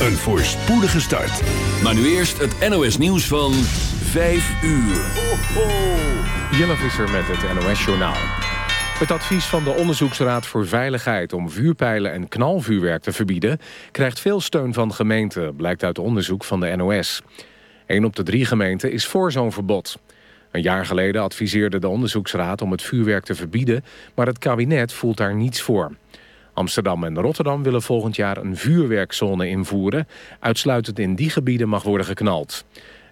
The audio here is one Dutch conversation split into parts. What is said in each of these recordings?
Een voorspoedige start. Maar nu eerst het NOS nieuws van 5 uur. Ho, ho. Jelle Visser met het NOS Journaal. Het advies van de Onderzoeksraad voor Veiligheid... om vuurpijlen en knalvuurwerk te verbieden... krijgt veel steun van gemeenten, blijkt uit onderzoek van de NOS. Een op de drie gemeenten is voor zo'n verbod. Een jaar geleden adviseerde de Onderzoeksraad om het vuurwerk te verbieden... maar het kabinet voelt daar niets voor. Amsterdam en Rotterdam willen volgend jaar een vuurwerkzone invoeren. Uitsluitend in die gebieden mag worden geknald.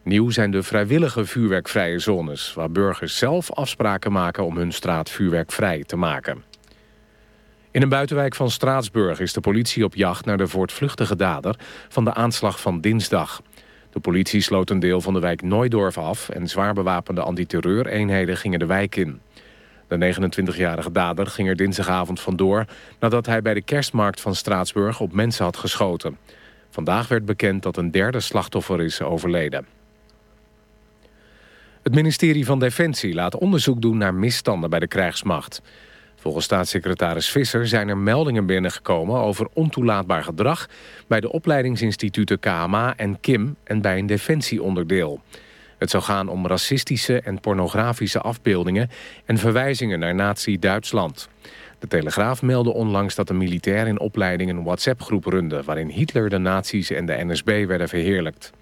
Nieuw zijn de vrijwillige vuurwerkvrije zones... waar burgers zelf afspraken maken om hun straat vuurwerkvrij te maken. In een buitenwijk van Straatsburg is de politie op jacht naar de voortvluchtige dader van de aanslag van dinsdag. De politie sloot een deel van de wijk Nooidorf af en zwaar bewapende antiterreureenheden gingen de wijk in. De 29-jarige dader ging er dinsdagavond vandoor nadat hij bij de kerstmarkt van Straatsburg op mensen had geschoten. Vandaag werd bekend dat een derde slachtoffer is overleden. Het ministerie van Defensie laat onderzoek doen naar misstanden bij de krijgsmacht. Volgens staatssecretaris Visser zijn er meldingen binnengekomen over ontoelaatbaar gedrag bij de opleidingsinstituten KMA en KIM en bij een defensieonderdeel. Het zou gaan om racistische en pornografische afbeeldingen en verwijzingen naar nazi-Duitsland. De Telegraaf meldde onlangs dat een militair in opleiding een WhatsApp-groep runde... waarin Hitler, de nazi's en de NSB werden verheerlijkt.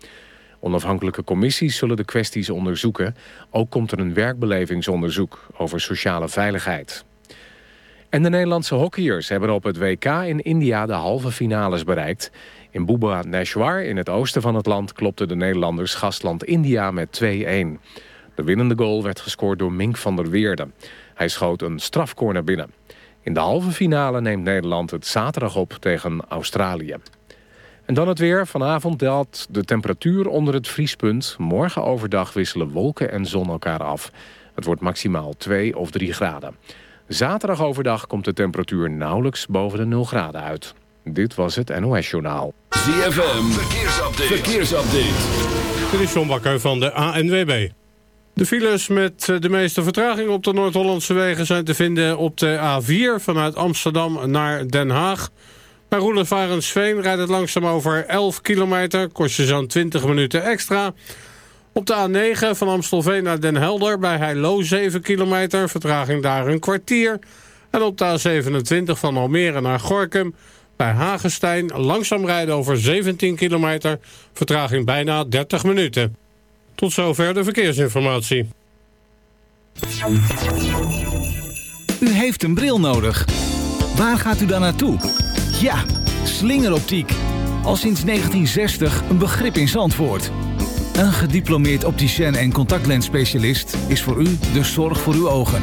Onafhankelijke commissies zullen de kwesties onderzoeken. Ook komt er een werkbelevingsonderzoek over sociale veiligheid. En de Nederlandse hockeyers hebben op het WK in India de halve finales bereikt. In Bhubaneswar, in het oosten van het land, klopten de Nederlanders gastland India met 2-1. De winnende goal werd gescoord door Mink van der Weerde. Hij schoot een strafcorner binnen. In de halve finale neemt Nederland het zaterdag op tegen Australië. En dan het weer. Vanavond daalt de temperatuur onder het vriespunt. Morgen overdag wisselen wolken en zon elkaar af. Het wordt maximaal 2 of 3 graden. Zaterdag overdag komt de temperatuur nauwelijks boven de 0 graden uit. Dit was het NOS Journaal. ZFM, verkeersupdate. verkeersupdate. Dit is John Bakker van de ANWB. De files met de meeste vertraging op de Noord-Hollandse wegen... zijn te vinden op de A4 vanuit Amsterdam naar Den Haag. Bij Roelevarensveen rijdt het langzaam over 11 kilometer. Kost je zo'n 20 minuten extra. Op de A9 van Amstelveen naar Den Helder bij Heilo 7 kilometer. Vertraging daar een kwartier. En op de A27 van Almere naar Gorkum bij Hagenstein langzaam rijden over 17 kilometer. Vertraging bijna 30 minuten. Tot zover de verkeersinformatie. U heeft een bril nodig. Waar gaat u dan naartoe? Ja, slingeroptiek. Al sinds 1960 een begrip in Zandvoort. Een gediplomeerd opticien en contactlensspecialist is voor u de zorg voor uw ogen.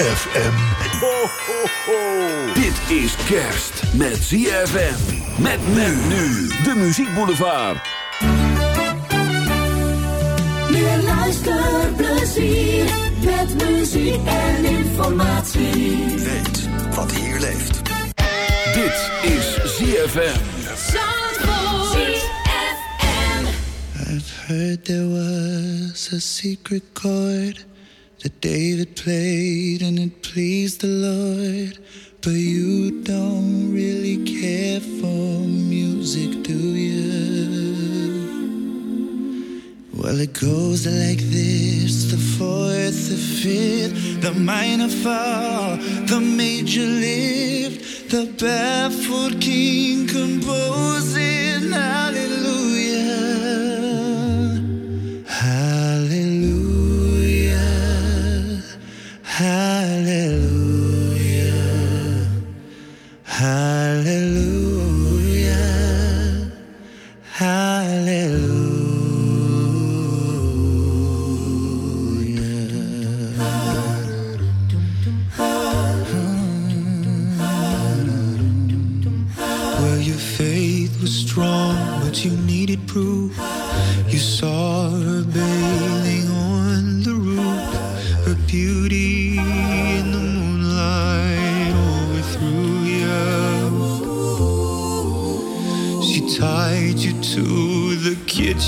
ZFM. Ho, ho, ho. Dit is kerst met ZFM. Met men nu. De Muziekboulevard. Meer luisterplezier. Met muziek en informatie. Weet wat hier leeft. Dit is ZFM. I've heard there was a secret chord that David played and it pleased the Lord. But you don't really care for music, do you? Well, it goes like this the fourth, the fifth, the minor fall, the major lift, the baffled king composing hallelujah. have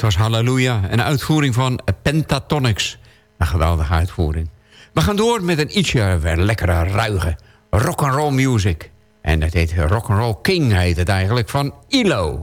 dat was Halleluja. Een uitvoering van Pentatonics. Een geweldige uitvoering. We gaan door met een ietsje weer lekkere, ruige rock'n'roll music. En het heet Rock'n'Roll King, heet het eigenlijk, van ILO.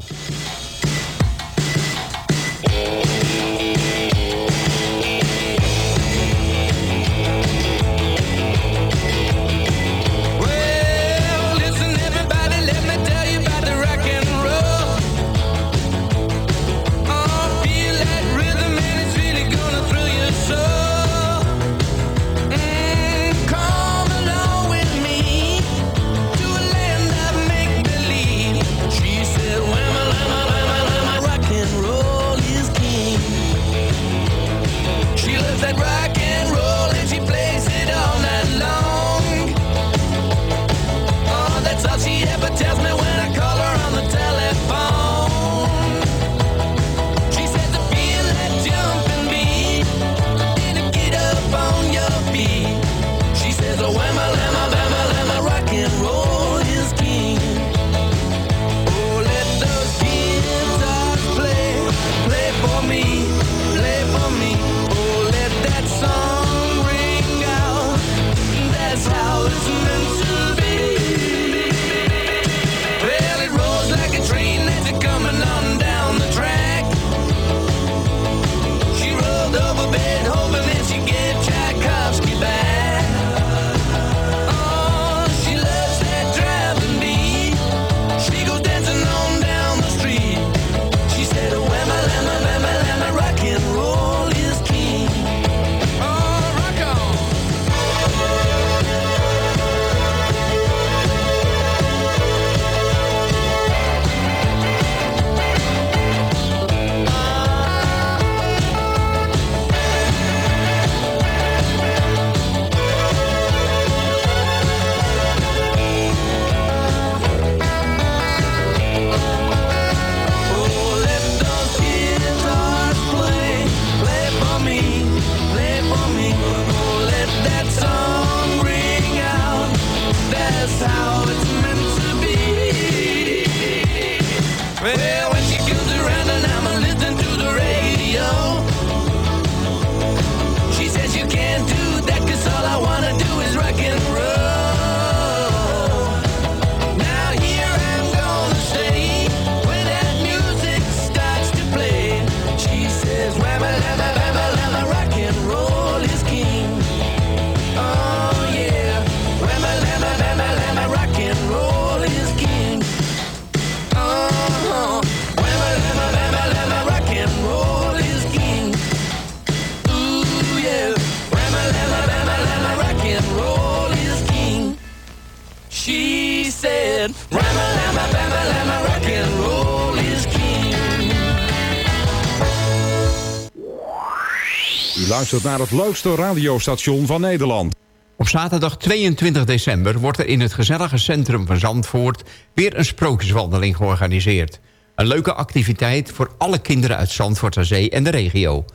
Luistert naar het leukste radiostation van Nederland. Op zaterdag 22 december wordt er in het gezellige centrum van Zandvoort... weer een sprookjeswandeling georganiseerd. Een leuke activiteit voor alle kinderen uit Zandvoort aan Zee en de regio.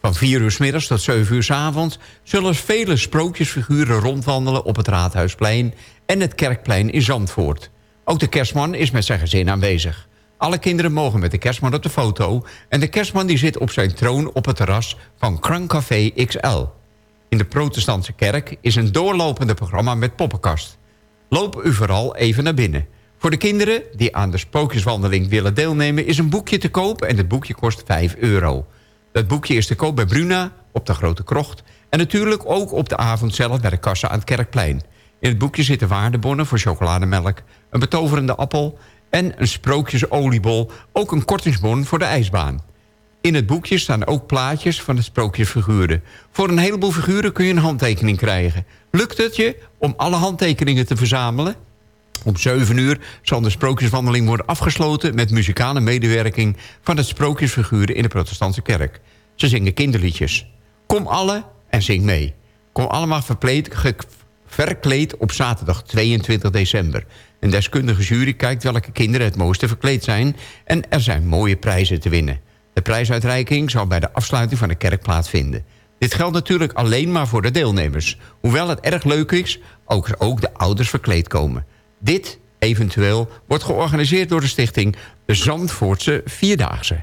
Van 4 uur s middags tot 7 uur s avonds... zullen vele sprookjesfiguren rondwandelen op het Raadhuisplein... en het Kerkplein in Zandvoort. Ook de kerstman is met zijn gezin aanwezig. Alle kinderen mogen met de kerstman op de foto... en de kerstman die zit op zijn troon op het terras van Krankcafé XL. In de protestantse kerk is een doorlopende programma met poppenkast. Loop u vooral even naar binnen. Voor de kinderen die aan de spookjeswandeling willen deelnemen... is een boekje te koop en het boekje kost 5 euro. Dat boekje is te koop bij Bruna op de Grote Krocht... en natuurlijk ook op de avond zelf bij de kassa aan het Kerkplein. In het boekje zitten waardebonnen voor chocolademelk... een betoverende appel en een sprookjesoliebol... ook een kortingsbon voor de ijsbaan. In het boekje staan ook plaatjes van de sprookjesfiguren. Voor een heleboel figuren kun je een handtekening krijgen. Lukt het je om alle handtekeningen te verzamelen? Om 7 uur zal de sprookjeswandeling worden afgesloten... met muzikale medewerking van het sprookjesfiguren in de protestantse kerk. Ze zingen kinderliedjes. Kom alle en zing mee. Kom allemaal verpleed, verkleed op zaterdag 22 december. Een deskundige jury kijkt welke kinderen het mooiste verkleed zijn... en er zijn mooie prijzen te winnen. De prijsuitreiking zal bij de afsluiting van de kerk plaatsvinden. Dit geldt natuurlijk alleen maar voor de deelnemers. Hoewel het erg leuk is, ook, ook de ouders verkleed komen. Dit eventueel wordt georganiseerd door de stichting Zandvoortse Vierdaagse.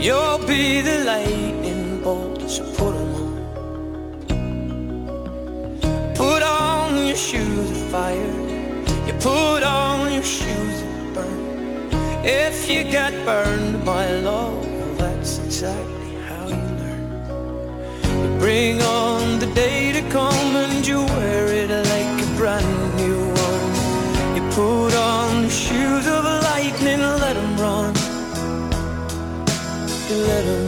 You'll be the lightning bolt, so put 'em on. Put on your shoes of fire. You put on your shoes of burn. If you get burned by love, that's exactly how you learn. Bring on the day to come You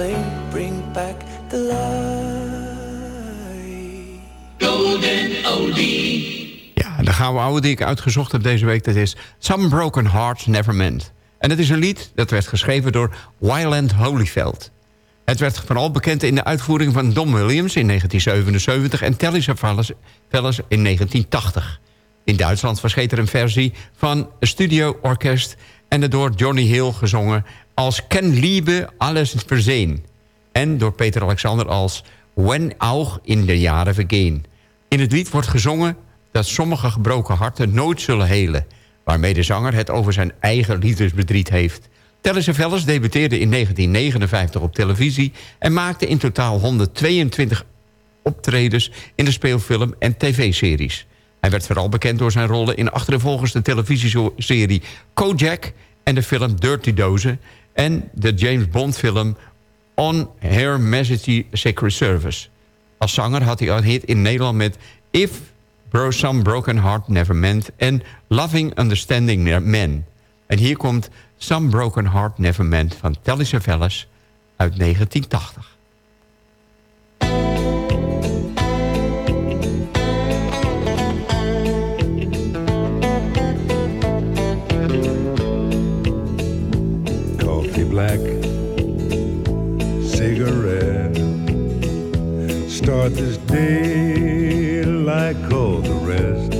flame bring back the light. Golden Oldie. Ja, de gouden oude die ik uitgezocht heb deze week... dat is Some Broken Hearts Never Meant. En het is een lied dat werd geschreven door Wyland Holyfield. Het werd vooral bekend in de uitvoering van Don Williams in 1977... en Telly Savalas in 1980. In Duitsland verscheen er een versie van een studio-orkest... en de door Johnny Hill gezongen als Ken Liebe alles verzeen. En door Peter Alexander als When auch in de jaren vergeen. In het lied wordt gezongen dat sommige gebroken harten nooit zullen helen... waarmee de zanger het over zijn eigen liefdesbedriet heeft. Tellis Velles debuteerde in 1959 op televisie... en maakte in totaal 122 optredens in de speelfilm en tv-series. Hij werd vooral bekend door zijn rollen in achtereenvolgens de televisieserie Kojak... en de film Dirty Dozen en de James Bond film On Her Majesty Secret Service. Als zanger had hij een hit in Nederland met If Bro Some Broken Heart Never Meant... en Loving Understanding Men. En hier komt Some Broken Heart Never Meant van Telly Savalas uit 1980. black cigarette. Start this day like all the rest.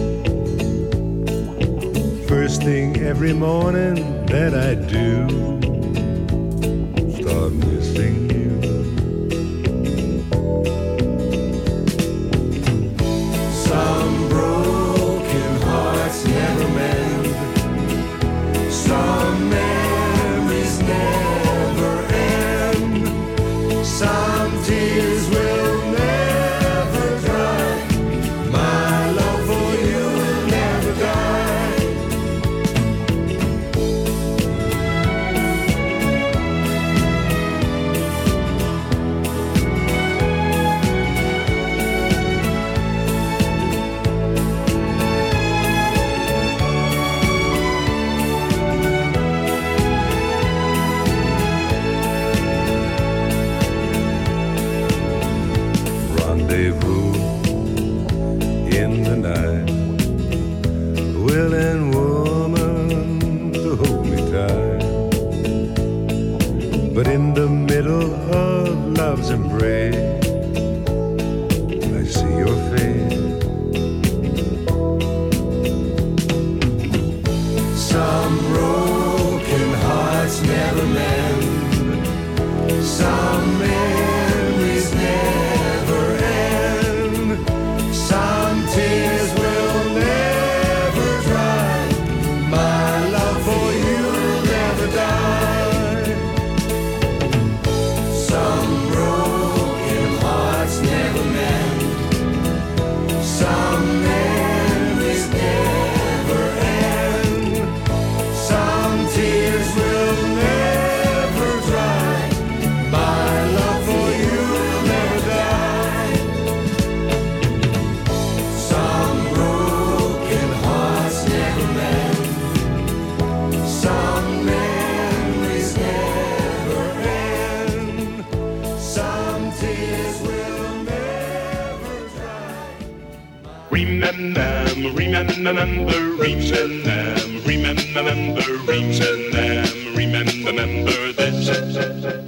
First thing every morning that I do, start missing Remember, remember. Remember. Remember, remember this.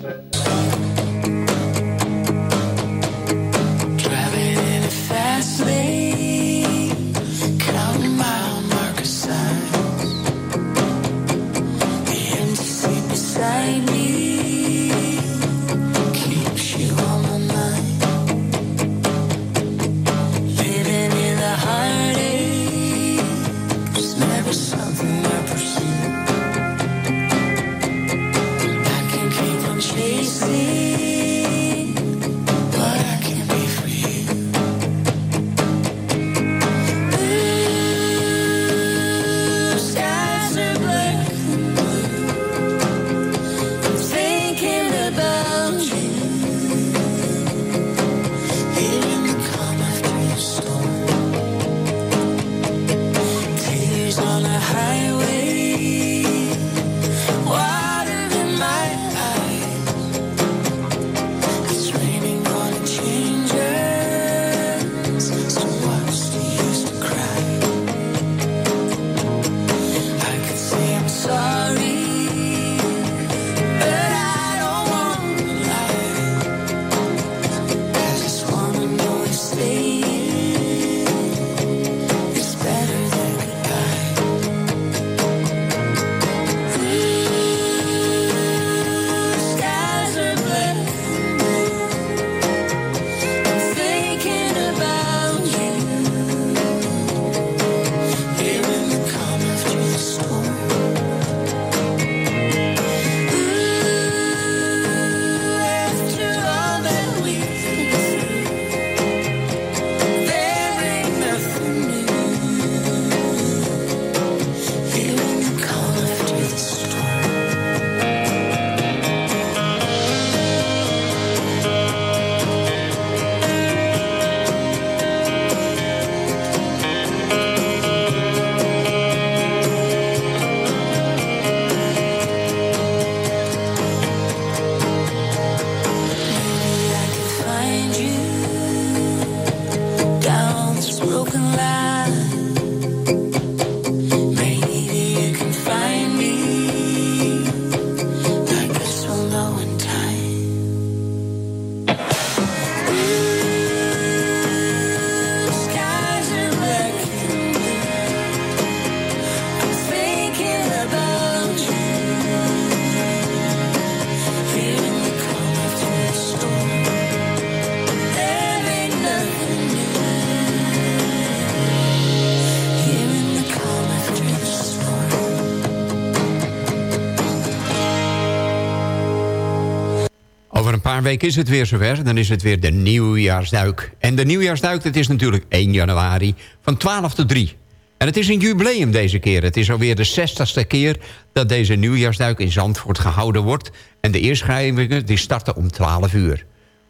Weken is het weer zover. Dan is het weer de nieuwjaarsduik. En de nieuwjaarsduik, dat is natuurlijk 1 januari van 12 tot 3. En het is een jubileum deze keer. Het is alweer de 60ste keer dat deze nieuwjaarsduik in Zandvoort gehouden wordt. En de inschrijvingen die starten om 12 uur.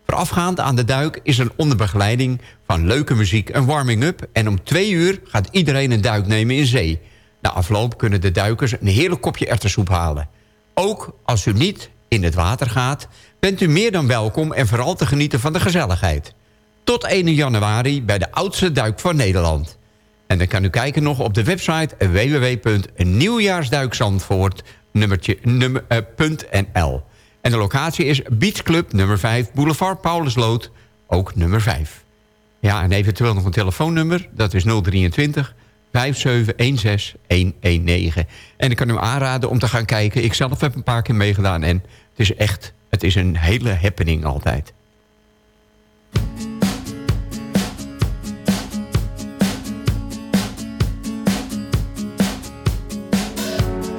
Voorafgaand aan de duik is er onder begeleiding van leuke muziek een warming-up. En om 2 uur gaat iedereen een duik nemen in zee. Na afloop kunnen de duikers een heerlijk kopje erwtensoep halen. Ook als u niet in het water gaat, bent u meer dan welkom... en vooral te genieten van de gezelligheid. Tot 1 januari bij de oudste duik van Nederland. En dan kan u kijken nog op de website www.nieuwjaarsduikzandvoort.nl. En de locatie is Beach Club nummer 5, Boulevard Paulusloot, ook nummer 5. Ja, en eventueel nog een telefoonnummer, dat is 023 5716 119. En ik kan u aanraden om te gaan kijken. Ik zelf heb een paar keer meegedaan en het is echt, het is een hele happening altijd.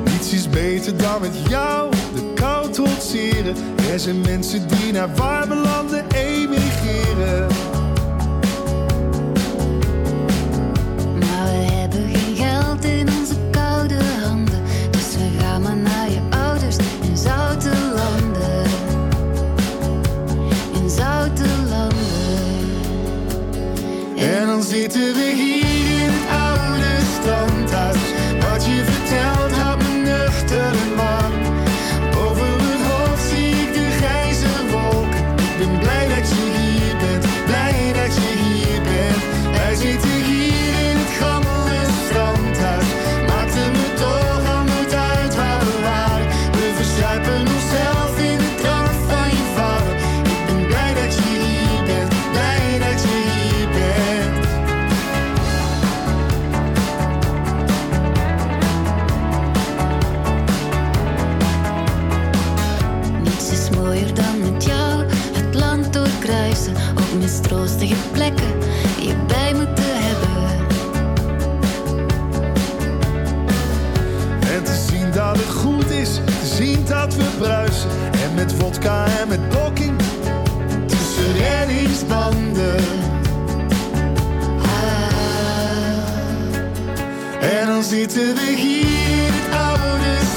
Niets is beter dan met jou de kou trotseren. Er zijn mensen die naar warme landen emigreren. Maar we hebben geen geld in En dan zitten En met vodka en met blokking tussen reddingsbanden. Ah. En dan zitten we hier het oude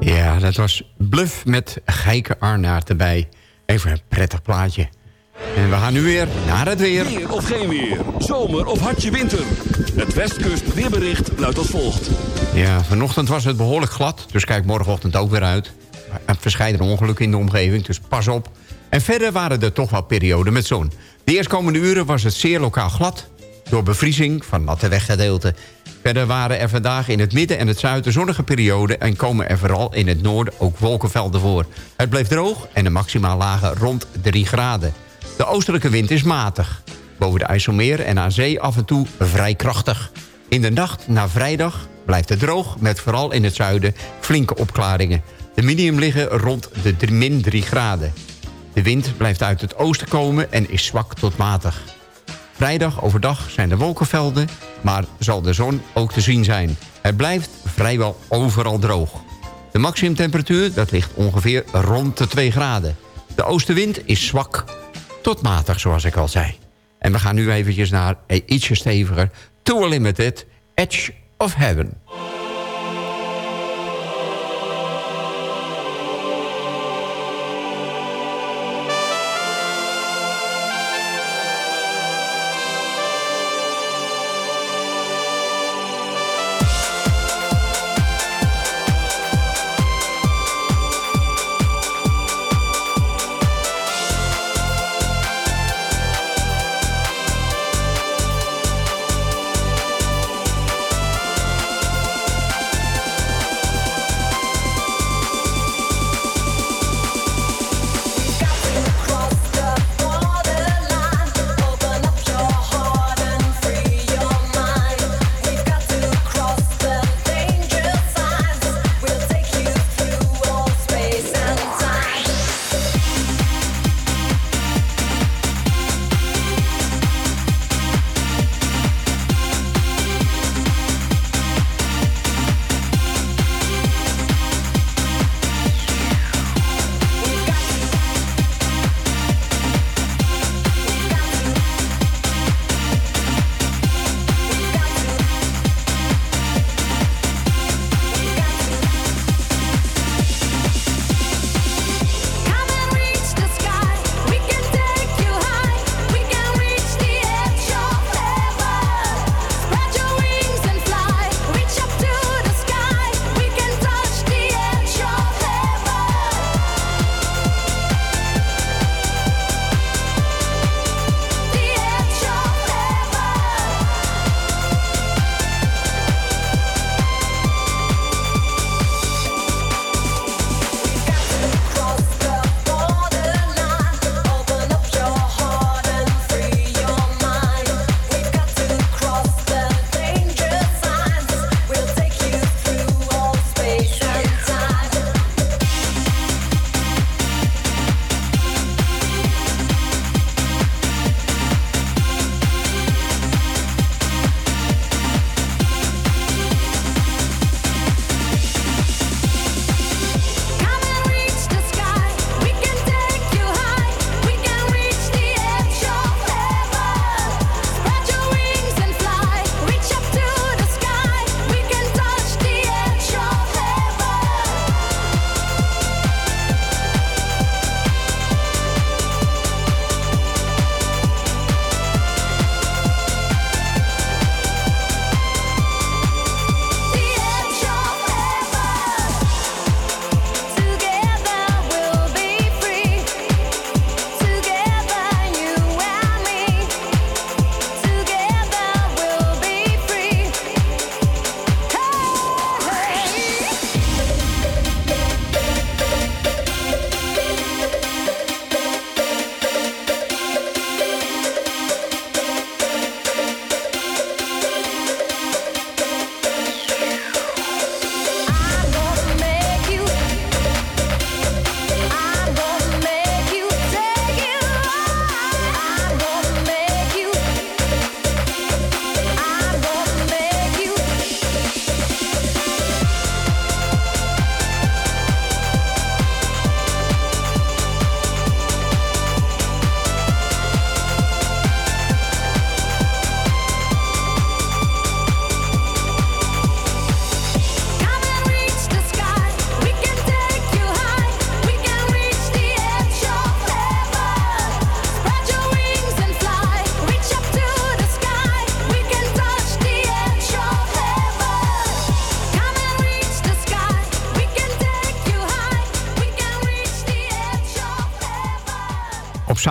Ja, dat was Bluff met Geike Arnaert erbij. Even een prettig plaatje. En we gaan nu weer naar het weer. Weer of geen weer. Zomer of hartje winter. Het Westkust weerbericht luidt als volgt. Ja, vanochtend was het behoorlijk glad, dus kijk morgenochtend ook weer uit. Er verschijnen ongelukken in de omgeving, dus pas op. En verder waren er toch wel perioden met zon. De eerstkomende uren was het zeer lokaal glad... door bevriezing van natte weggedeelten. Verder waren er vandaag in het midden en het zuiden zonnige perioden... en komen er vooral in het noorden ook wolkenvelden voor. Het bleef droog en de maximaal lagen rond 3 graden. De oostelijke wind is matig. Boven de IJsselmeer en aan zee af en toe vrij krachtig. In de nacht na vrijdag blijft het droog... met vooral in het zuiden flinke opklaringen. De minimum liggen rond de min 3 graden. De wind blijft uit het oosten komen en is zwak tot matig. Vrijdag overdag zijn er wolkenvelden, maar zal de zon ook te zien zijn. Het blijft vrijwel overal droog. De maximumtemperatuur dat ligt ongeveer rond de 2 graden. De oostenwind is zwak tot matig, zoals ik al zei. En we gaan nu eventjes naar een ietsje steviger... Tour Limited, Edge of Heaven.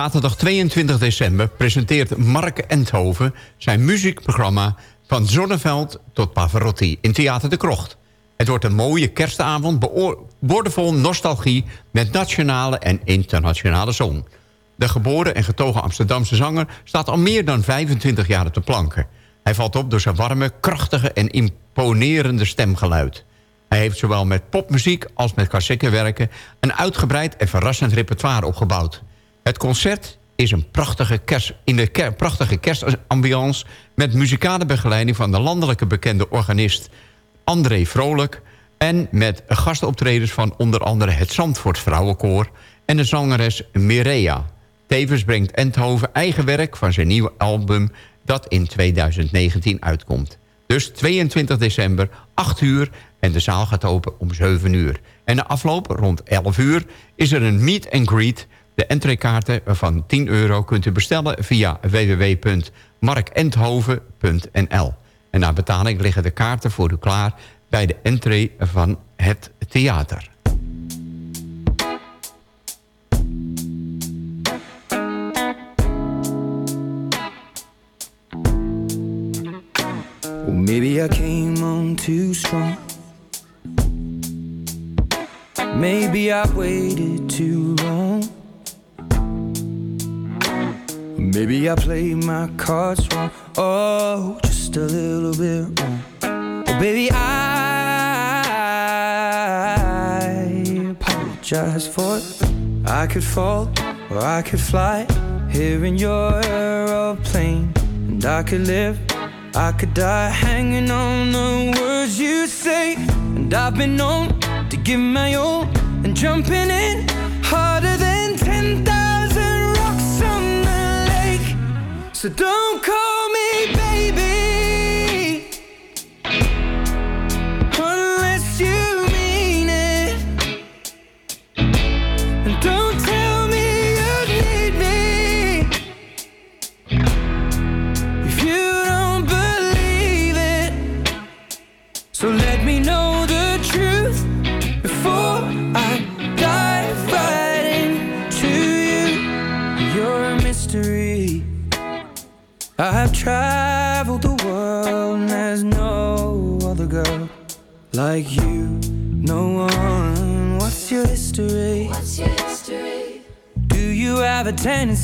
Zaterdag 22 december presenteert Mark Enthoven... zijn muziekprogramma van Zonneveld tot Pavarotti in Theater de Krocht. Het wordt een mooie kerstavond, boordevol nostalgie... met nationale en internationale zong. De geboren en getogen Amsterdamse zanger staat al meer dan 25 jaar op de planken. Hij valt op door zijn warme, krachtige en imponerende stemgeluid. Hij heeft zowel met popmuziek als met werken... een uitgebreid en verrassend repertoire opgebouwd. Het concert is een prachtige kerst, in de prachtige kerstambiance... met muzikale begeleiding van de landelijke bekende organist André Vrolijk... en met gastoptredens van onder andere het Zandvoort Vrouwenkoor... en de zangeres Mireia. Tevens brengt Endhoven eigen werk van zijn nieuwe album... dat in 2019 uitkomt. Dus 22 december, 8 uur en de zaal gaat open om 7 uur. En de afloop, rond 11 uur, is er een meet and greet. De entreekaarten van 10 euro kunt u bestellen via www.markenthoven.nl. En na betaling liggen de kaarten voor u klaar bij de entree van het theater. Maybe I came on too strong. Maybe I waited too long. Maybe I played my cards wrong. Oh, just a little bit wrong. Oh, baby, I apologize for it. I could fall or I could fly here in your aeroplane, and I could live. I could die hanging on the words you say. And I've been known to give my all and jumping in harder than So don't call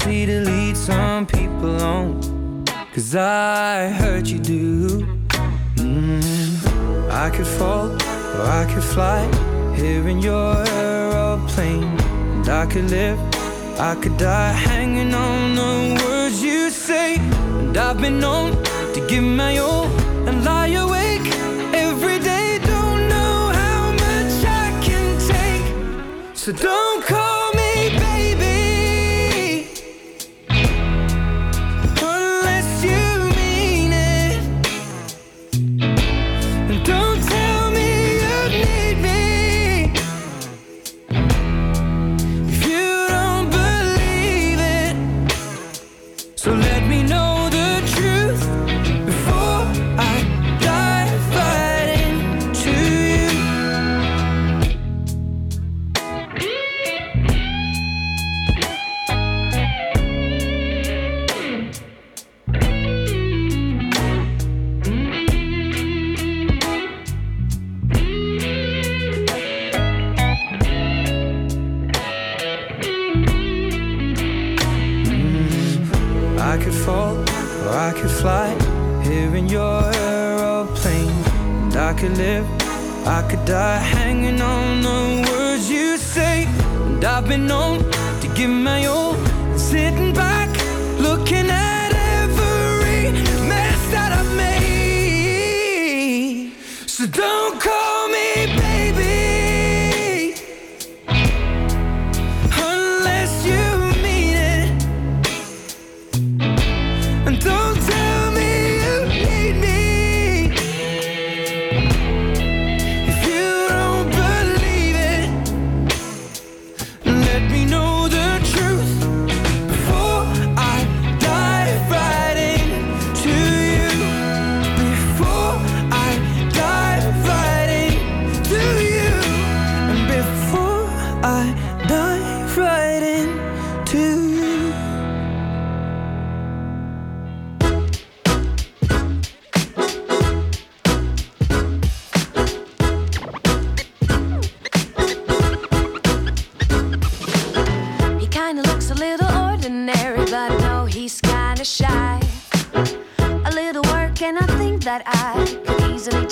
tendency to lead some people on? Cause I heard you do. Mm. I could fall or I could fly here in your aeroplane. And I could live, I could die hanging on the words you say. And I've been known to give my all and lie awake every day. Don't know how much I can take. So don't I could fall or I could fly here in your aeroplane. And I could live, I could die hanging on the words you say. And I've been known to give my all, sitting back, looking at every mess that I've made. So don't call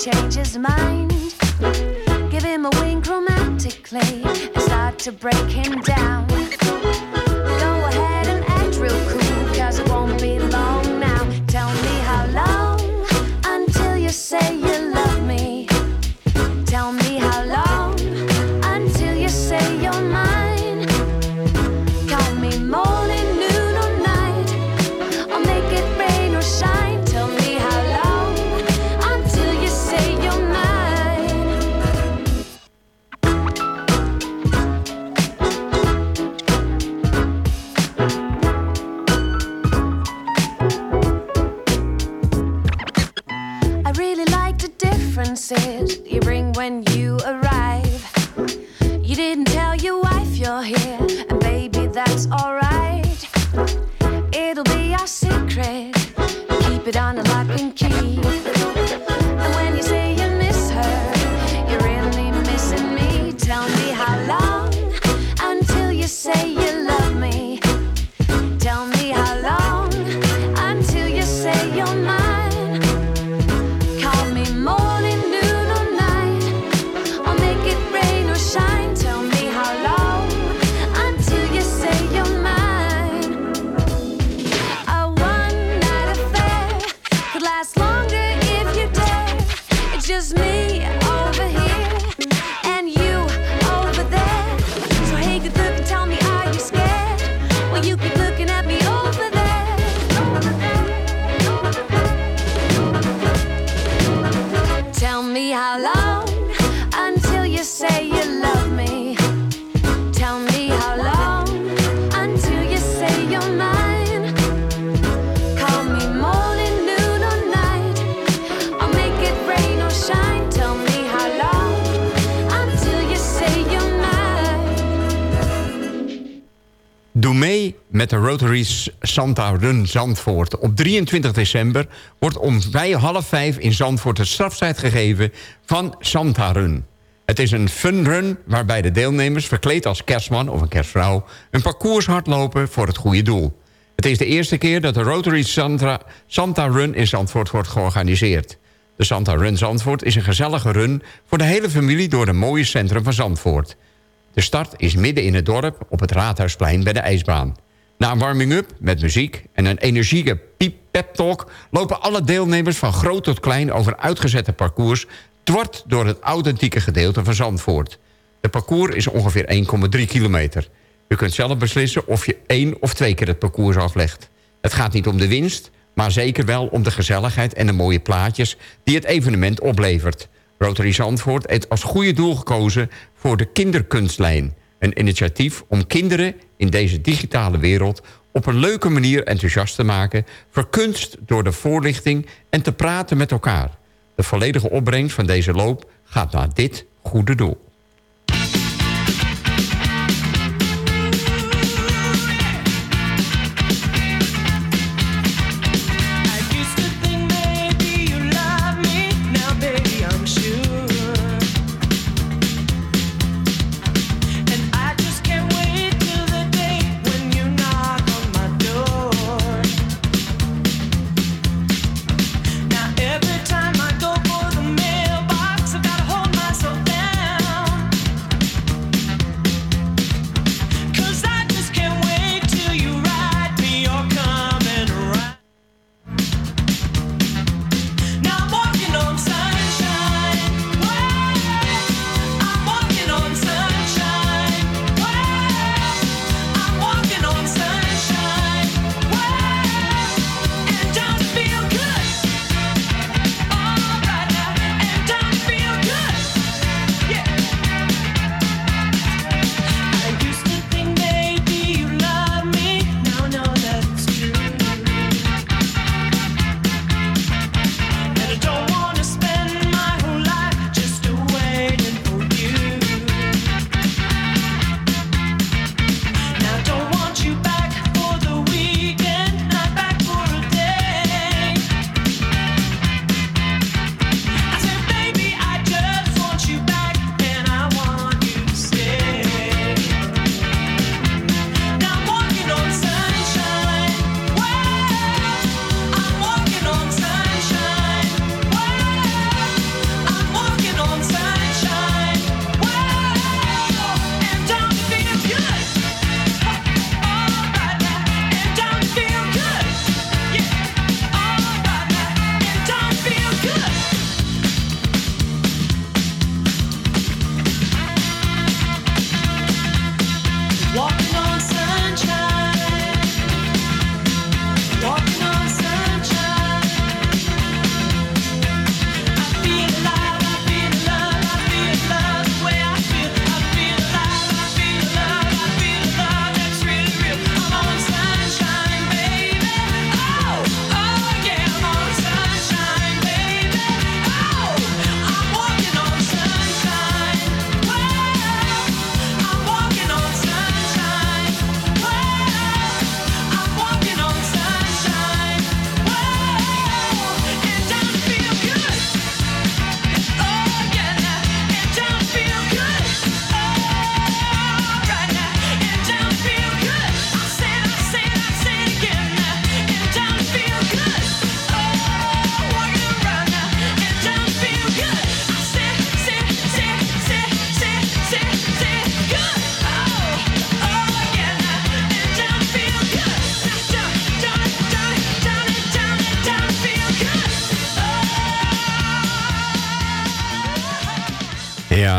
change his mind. Rotaries Santa Run Zandvoort. Op 23 december wordt om bij half vijf in Zandvoort de straftijd gegeven van Santa Run. Het is een fun run waarbij de deelnemers verkleed als kerstman of een kerstvrouw... een parcours hardlopen voor het goede doel. Het is de eerste keer dat de Rotary Santa, Santa Run in Zandvoort wordt georganiseerd. De Santa Run Zandvoort is een gezellige run voor de hele familie... door het mooie centrum van Zandvoort. De start is midden in het dorp op het Raadhuisplein bij de ijsbaan. Na een warming-up met muziek en een energieke piep pep talk... lopen alle deelnemers van groot tot klein over uitgezette parcours... dwars door het authentieke gedeelte van Zandvoort. De parcours is ongeveer 1,3 kilometer. U kunt zelf beslissen of je één of twee keer het parcours aflegt. Het gaat niet om de winst, maar zeker wel om de gezelligheid... en de mooie plaatjes die het evenement oplevert. Rotary Zandvoort heeft als goede doel gekozen voor de kinderkunstlijn. Een initiatief om kinderen in deze digitale wereld... op een leuke manier enthousiast te maken... verkunst door de voorlichting en te praten met elkaar. De volledige opbrengst van deze loop gaat naar dit goede doel.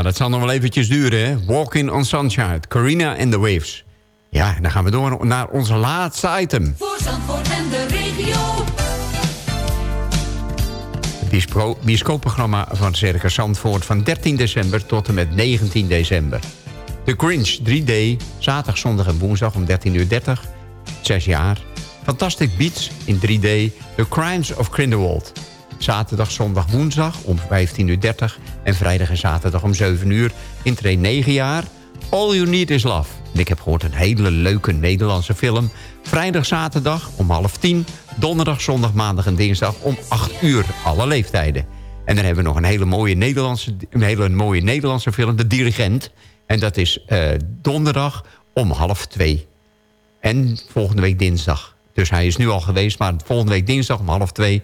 Ja, dat zal nog wel eventjes duren, hè? Walking on Sunshine, Carina and the Waves. Ja, dan gaan we door naar onze laatste item. Voor Zandvoort en de regio. Het biosco- bioscoopprogramma van Circus Zandvoort van 13 december tot en met 19 december. The Grinch 3D, zaterdag, zondag en woensdag om 13.30 uur. 6 jaar. Fantastic Beats in 3D, The Crimes of Grindelwald. Zaterdag, zondag, woensdag om 15.30 uur. En vrijdag en zaterdag om 7 uur. In 2 9 jaar. All You Need Is Love. En ik heb gehoord een hele leuke Nederlandse film. Vrijdag, zaterdag om half 10. Donderdag, zondag, maandag en dinsdag om 8 uur. Alle leeftijden. En dan hebben we nog een hele mooie Nederlandse, een hele mooie Nederlandse film. De Dirigent. En dat is eh, donderdag om half 2. En volgende week dinsdag. Dus hij is nu al geweest, maar volgende week dinsdag om half twee...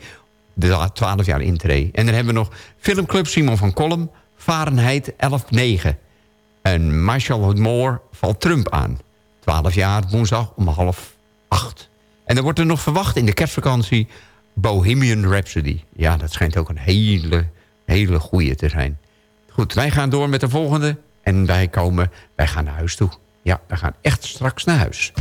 de 12 jaar intree. En dan hebben we nog Filmclub Simon van Kolm... Fahrenheit 11.9. En Marshall Moore valt Trump aan. 12 jaar, woensdag om half 8. En dan wordt er nog verwacht in de kerstvakantie... Bohemian Rhapsody. Ja, dat schijnt ook een hele, hele goeie te zijn. Goed, wij gaan door met de volgende. En wij komen, wij gaan naar huis toe. Ja, we gaan echt straks naar huis.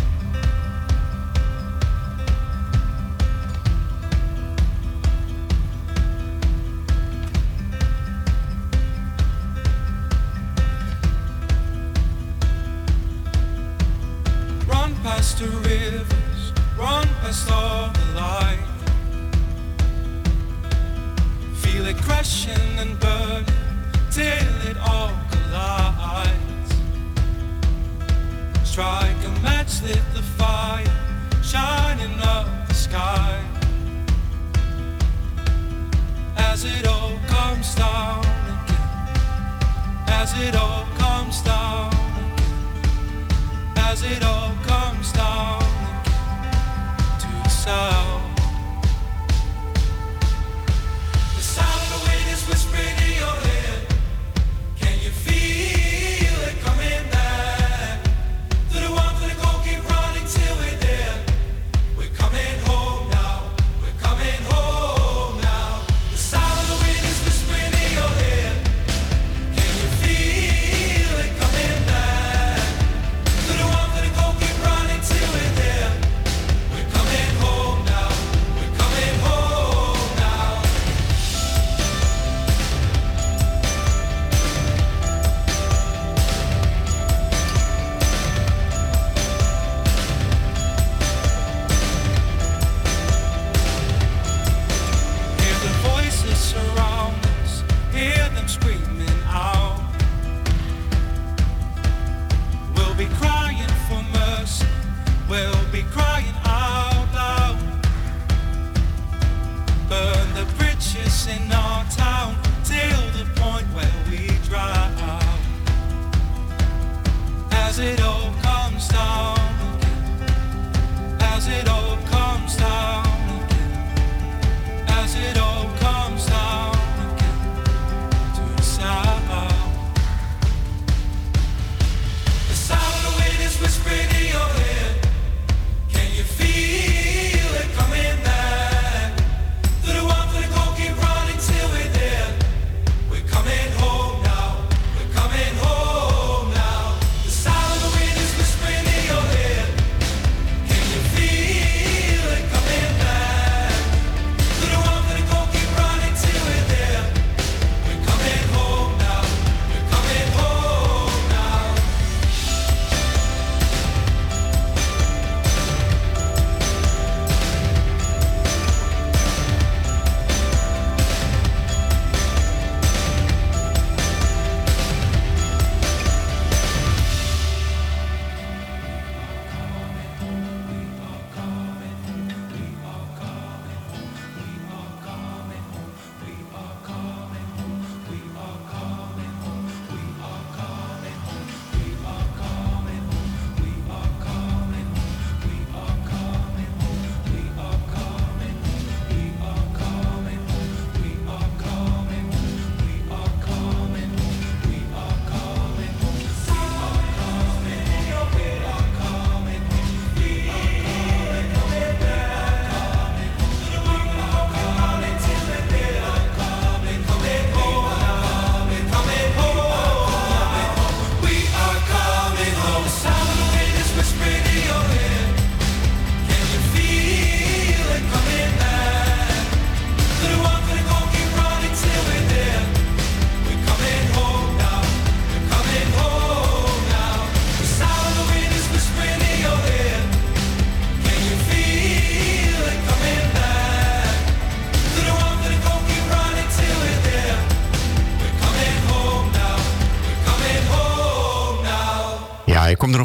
Oh.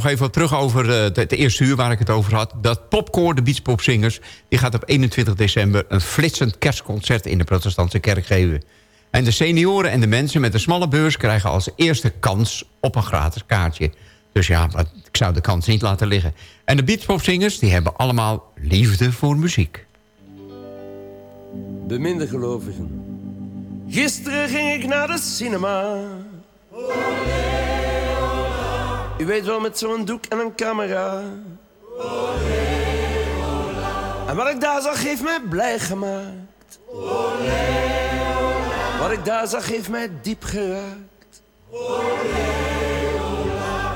Nog even op terug over eh, het, eerste uur waar ik het over had. Dat popcore, de Beachpopzingers... die gaat op 21 december een flitsend kerstconcert... in de protestantse kerk geven. En de senioren en de mensen met een smalle beurs... krijgen als eerste kans op een gratis kaartje. Dus ja, wat- ik zou de kans niet laten liggen. En de Beachpopzingers die hebben allemaal liefde voor muziek. Beminde gelovigen. Gisteren ging ik naar de cinema. U weet wel, met zo'n doek en een camera. En wat ik daar zag, heeft mij blij gemaakt. Wat ik daar zag, heeft mij diep geraakt.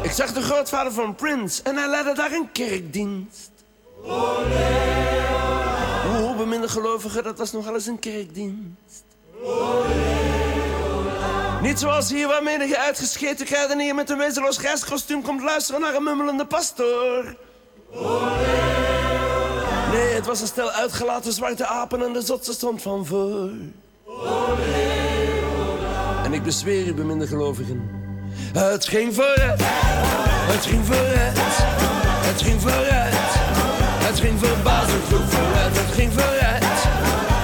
Ik zag de grootvader van Prince en hij leidde daar een kerkdienst. Hoe beminde gelovigen, dat was nogal eens een kerkdienst. Niet zoals hier waarmee je uitgescheten hier met een wezenloos grijskostuum komt luisteren naar een mummelende pastoor. Nee, het was een stel uitgelaten zwarte apen en de zotse stond van voor. En ik bezweer u, beminde gelovigen. Het ging vooruit, het ging vooruit, het ging vooruit. Het ging verbazend vooruit, het ging vooruit,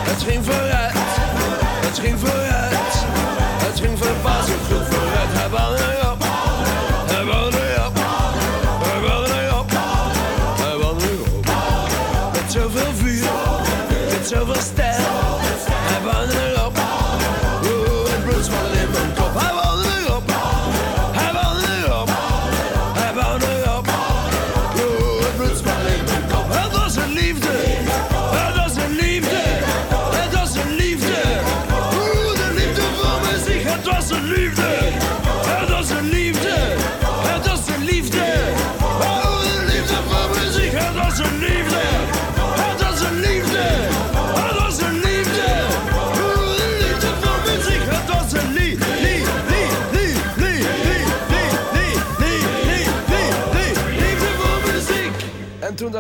het ging vooruit, het ging vooruit. Zoveel vuur, met zoveel stijl, hij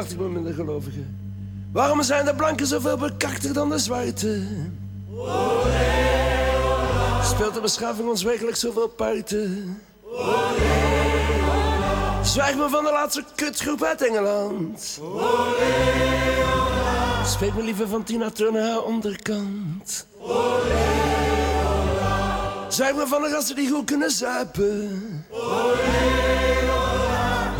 dacht ik bij mijn gelovigen, waarom zijn de blanken zoveel bekakter dan de zwarte? Speelt de beschaving ons werkelijk zoveel parten? Zwijg me van de laatste kutgroep uit Engeland. Spreek me liever van Tina Turner haar onderkant. Zwijg me van de gasten die goed kunnen zuipen.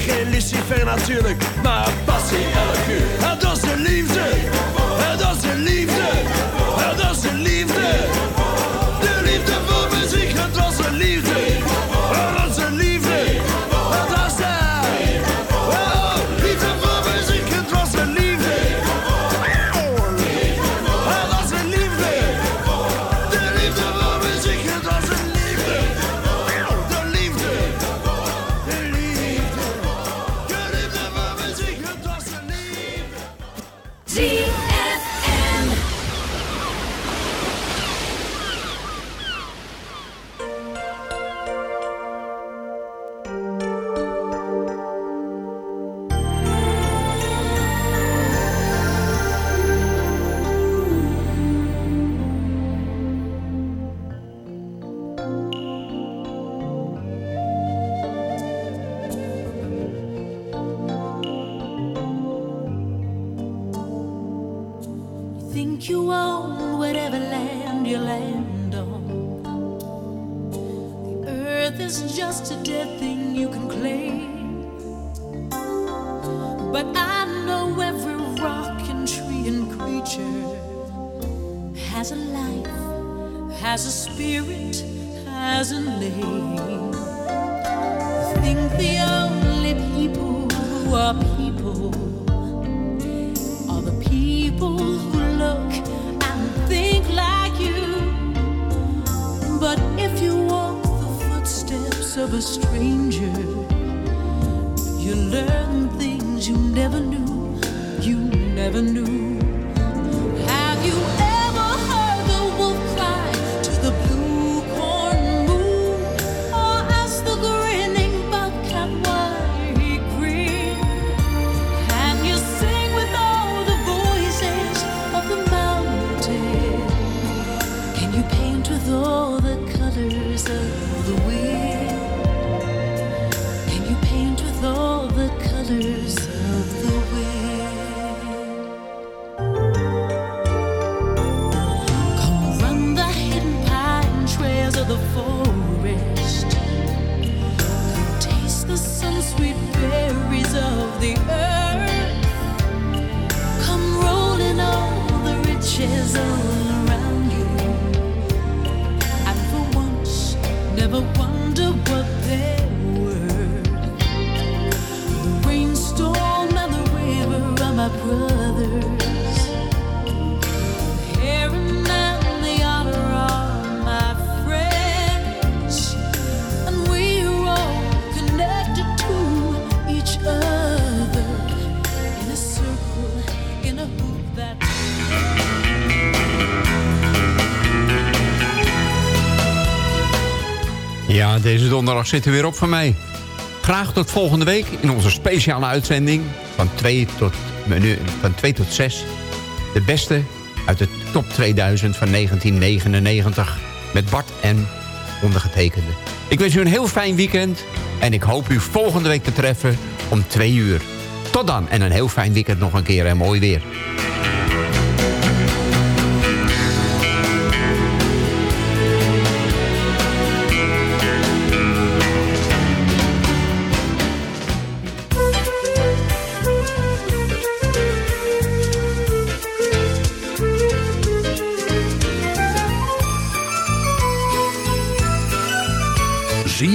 geen Lucifer natuurlijk, maar passie elk uur. Het was de liefde, het was de liefde, het was de liefde. You paint with all the colors of the wind? Can you paint with all the colors Deze donderdag zit er weer op van mij. Graag tot volgende week in onze speciale uitzending van 2 tot, menu, van 2 tot 6. De beste uit de top 2000 van 1999 met Bart en ondergetekende. Ik wens u een heel fijn weekend en ik hoop u volgende week te treffen om 2 uur. Tot dan en een heel fijn weekend nog een keer en mooi weer.